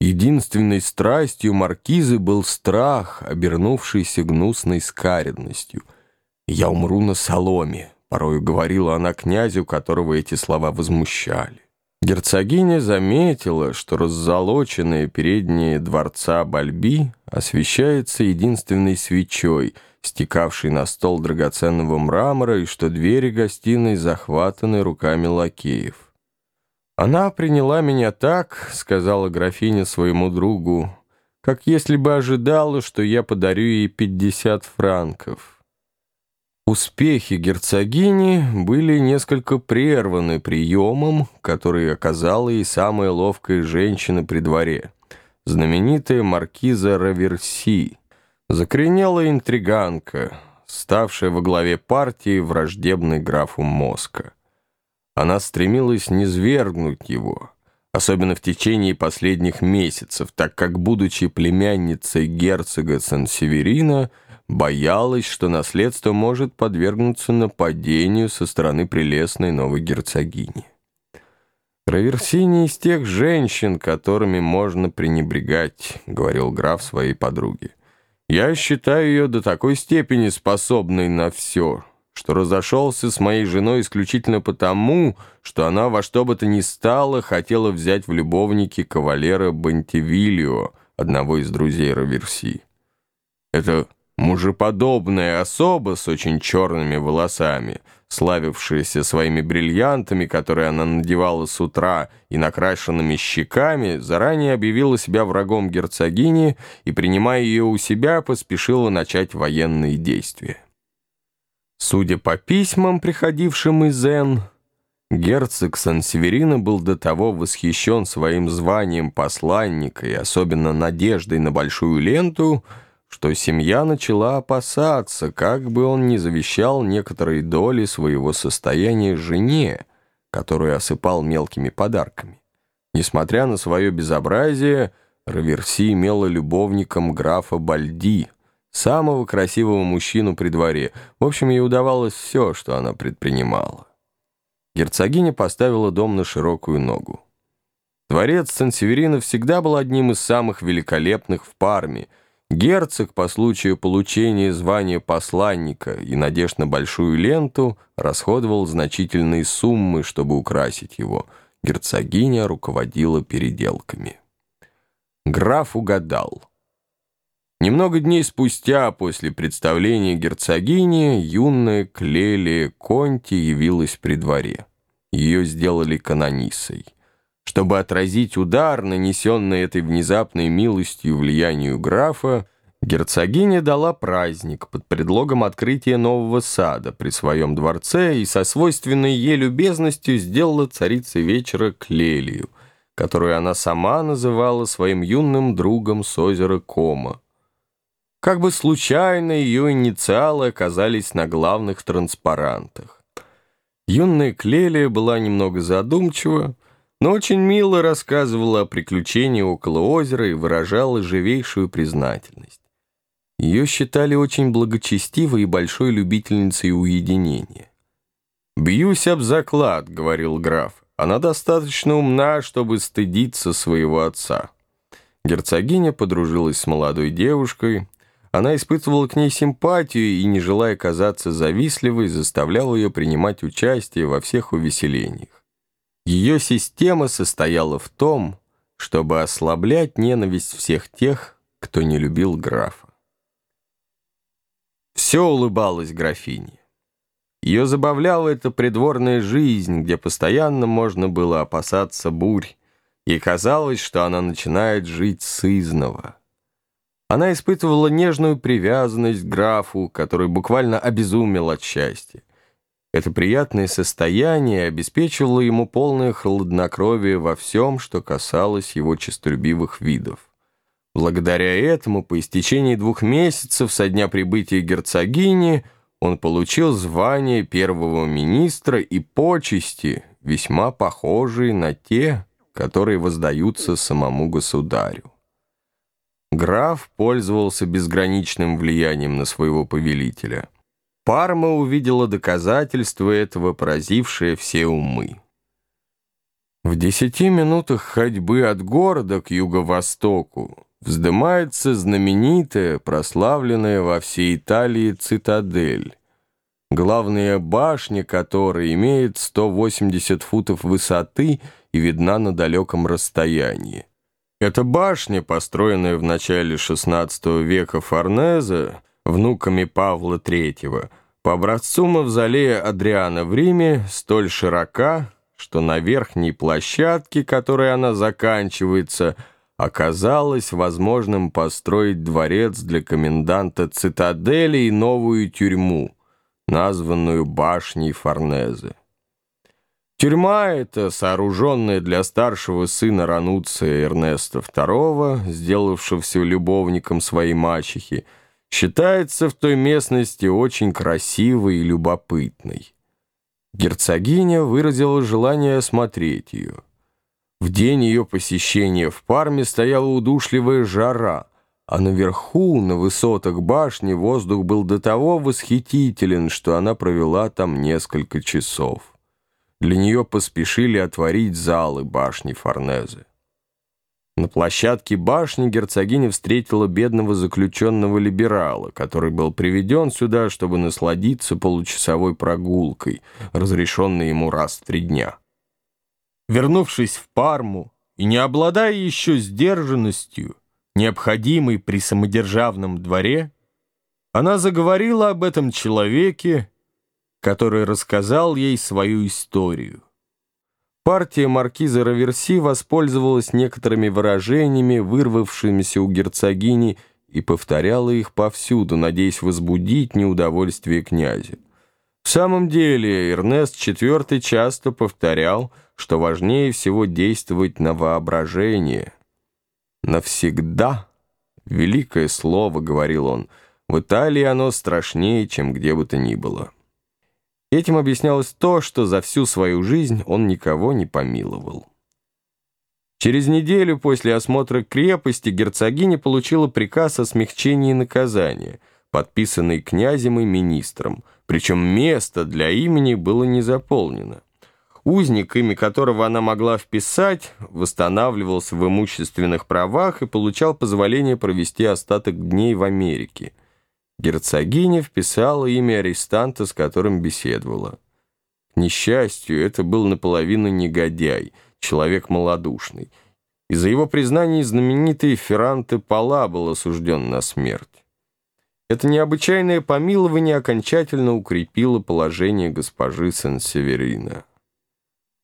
Единственной страстью маркизы был страх, обернувшийся гнусной скаредностью. «Я умру на соломе», — порою говорила она князю, которого эти слова возмущали. Герцогиня заметила, что раззолоченные передние дворца Бальби освещается единственной свечой, стекавшей на стол драгоценного мрамора, и что двери гостиной захватаны руками лакеев. «Она приняла меня так», — сказала графиня своему другу, «как если бы ожидала, что я подарю ей пятьдесят франков». Успехи герцогини были несколько прерваны приемом, который оказала ей самая ловкая женщина при дворе, знаменитая маркиза Раверси, закоренелая интриганка, ставшая во главе партии враждебной графу Моска. Она стремилась низвергнуть его, особенно в течение последних месяцев, так как, будучи племянницей герцога Сан-Северина, боялась, что наследство может подвергнуться нападению со стороны прелестной новой герцогини. «Раверси не из тех женщин, которыми можно пренебрегать», — говорил граф своей подруге. «Я считаю ее до такой степени способной на все» что разошелся с моей женой исключительно потому, что она во что бы то ни стало хотела взять в любовники кавалера Бантивилио, одного из друзей Раверси. Это мужеподобная особа с очень черными волосами, славившаяся своими бриллиантами, которые она надевала с утра, и накрашенными щеками, заранее объявила себя врагом герцогини и, принимая ее у себя, поспешила начать военные действия. Судя по письмам, приходившим из Н, герцог Сан-Северино был до того восхищен своим званием посланника и особенно надеждой на большую ленту, что семья начала опасаться, как бы он не завещал некоторые доли своего состояния жене, которую осыпал мелкими подарками. Несмотря на свое безобразие, Раверси имела любовником графа Бальди — самого красивого мужчину при дворе. В общем, ей удавалось все, что она предпринимала. Герцогиня поставила дом на широкую ногу. Дворец Сан-Северино всегда был одним из самых великолепных в Парме. Герцог по случаю получения звания посланника и надежд на большую ленту расходовал значительные суммы, чтобы украсить его. Герцогиня руководила переделками. Граф угадал — Немного дней спустя, после представления герцогини, юная Клелия Конти явилась при дворе. Ее сделали канонисой. Чтобы отразить удар, нанесенный этой внезапной милостью влиянию графа, герцогиня дала праздник под предлогом открытия нового сада при своем дворце и со свойственной ей любезностью сделала царицей вечера Клелию, которую она сама называла своим юным другом с озера Кома. Как бы случайно ее инициалы оказались на главных транспарантах. Юная Клелия была немного задумчива, но очень мило рассказывала о приключении около озера и выражала живейшую признательность. Ее считали очень благочестивой и большой любительницей уединения. «Бьюсь об заклад», — говорил граф. «Она достаточно умна, чтобы стыдиться своего отца». Герцогиня подружилась с молодой девушкой, она испытывала к ней симпатию и, не желая казаться завистливой, заставляла ее принимать участие во всех увеселениях. Ее система состояла в том, чтобы ослаблять ненависть всех тех, кто не любил графа. Все улыбалось графине. Ее забавляла эта придворная жизнь, где постоянно можно было опасаться бурь, и казалось, что она начинает жить сызново. Она испытывала нежную привязанность к графу, который буквально обезумел от счастья. Это приятное состояние обеспечивало ему полное хладнокровие во всем, что касалось его честолюбивых видов. Благодаря этому, по истечении двух месяцев со дня прибытия герцогини, он получил звание первого министра и почести, весьма похожие на те, которые воздаются самому государю. Граф пользовался безграничным влиянием на своего повелителя. Парма увидела доказательство этого, поразившее все умы. В десяти минутах ходьбы от города к юго-востоку вздымается знаменитая, прославленная во всей Италии цитадель, главная башня которой имеет 180 футов высоты и видна на далеком расстоянии. Эта башня, построенная в начале XVI века Форнезе, внуками Павла III, по образцу мавзолея Адриана в Риме, столь широка, что на верхней площадке, которой она заканчивается, оказалось возможным построить дворец для коменданта цитадели и новую тюрьму, названную башней Форнезе. Тюрьма эта, сооруженная для старшего сына Рануция Эрнеста II, сделавшегося любовником своей мачехи, считается в той местности очень красивой и любопытной. Герцогиня выразила желание осмотреть ее. В день ее посещения в Парме стояла удушливая жара, а наверху, на высотах башни, воздух был до того восхитителен, что она провела там несколько часов. Для нее поспешили отворить залы башни Форнезе. На площадке башни герцогиня встретила бедного заключенного либерала, который был приведен сюда, чтобы насладиться получасовой прогулкой, разрешенной ему раз в три дня. Вернувшись в Парму и не обладая еще сдержанностью, необходимой при самодержавном дворе, она заговорила об этом человеке, который рассказал ей свою историю. Партия маркиза Раверси воспользовалась некоторыми выражениями, вырвавшимися у герцогини, и повторяла их повсюду, надеясь возбудить неудовольствие князя. В самом деле Эрнест IV часто повторял, что важнее всего действовать на воображение. «Навсегда» — великое слово, — говорил он, — в Италии оно страшнее, чем где бы то ни было. Этим объяснялось то, что за всю свою жизнь он никого не помиловал. Через неделю после осмотра крепости герцогиня получила приказ о смягчении наказания, подписанный князем и министром, причем место для имени было не заполнено. Узник, имя которого она могла вписать, восстанавливался в имущественных правах и получал позволение провести остаток дней в Америке – Герцогиня вписала имя арестанта, с которым беседовала. К несчастью, это был наполовину негодяй, человек малодушный. Из-за его признаний знаменитый Ферранте Пала был осужден на смерть. Это необычайное помилование окончательно укрепило положение госпожи Сен-Северина.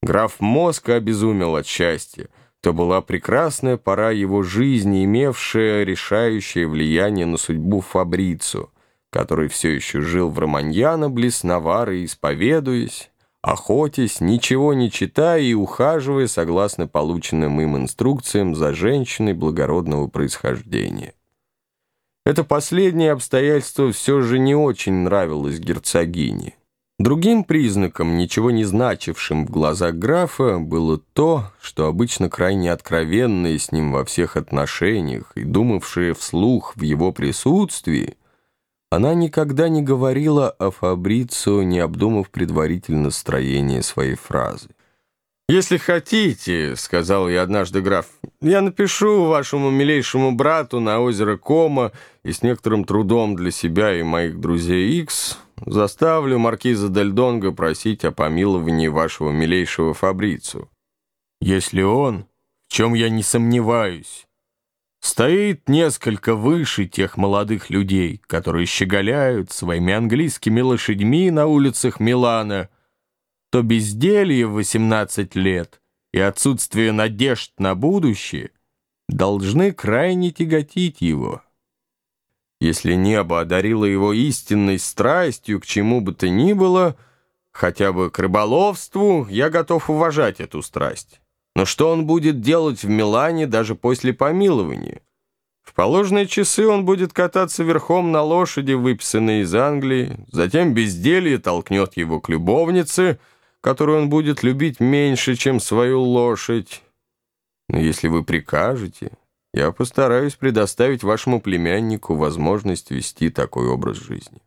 Граф Моска обезумел от счастья. То была прекрасная пора его жизни, имевшая решающее влияние на судьбу Фабрицу, который все еще жил в Романьяно близ Навары, исповедуясь, охотясь, ничего не читая и ухаживая согласно полученным им инструкциям за женщиной благородного происхождения. Это последнее обстоятельство все же не очень нравилось герцогине. Другим признаком, ничего не значившим в глазах графа, было то, что обычно крайне откровенные с ним во всех отношениях и думавшие вслух в его присутствии, она никогда не говорила о Фабрицио, не обдумав предварительно строение своей фразы. «Если хотите, — сказал я однажды граф, — я напишу вашему милейшему брату на озеро Кома и с некоторым трудом для себя и моих друзей Икс заставлю маркиза Дель Донго просить о помиловании вашего милейшего Фабрицу. Если он, в чем я не сомневаюсь, стоит несколько выше тех молодых людей, которые щеголяют своими английскими лошадьми на улицах Милана, — то безделье в 18 лет и отсутствие надежд на будущее должны крайне тяготить его. Если небо одарило его истинной страстью к чему бы то ни было, хотя бы к рыболовству, я готов уважать эту страсть. Но что он будет делать в Милане даже после помилования? В положенные часы он будет кататься верхом на лошади, выписанной из Англии, затем безделье толкнет его к любовнице — которую он будет любить меньше, чем свою лошадь. Но если вы прикажете, я постараюсь предоставить вашему племяннику возможность вести такой образ жизни.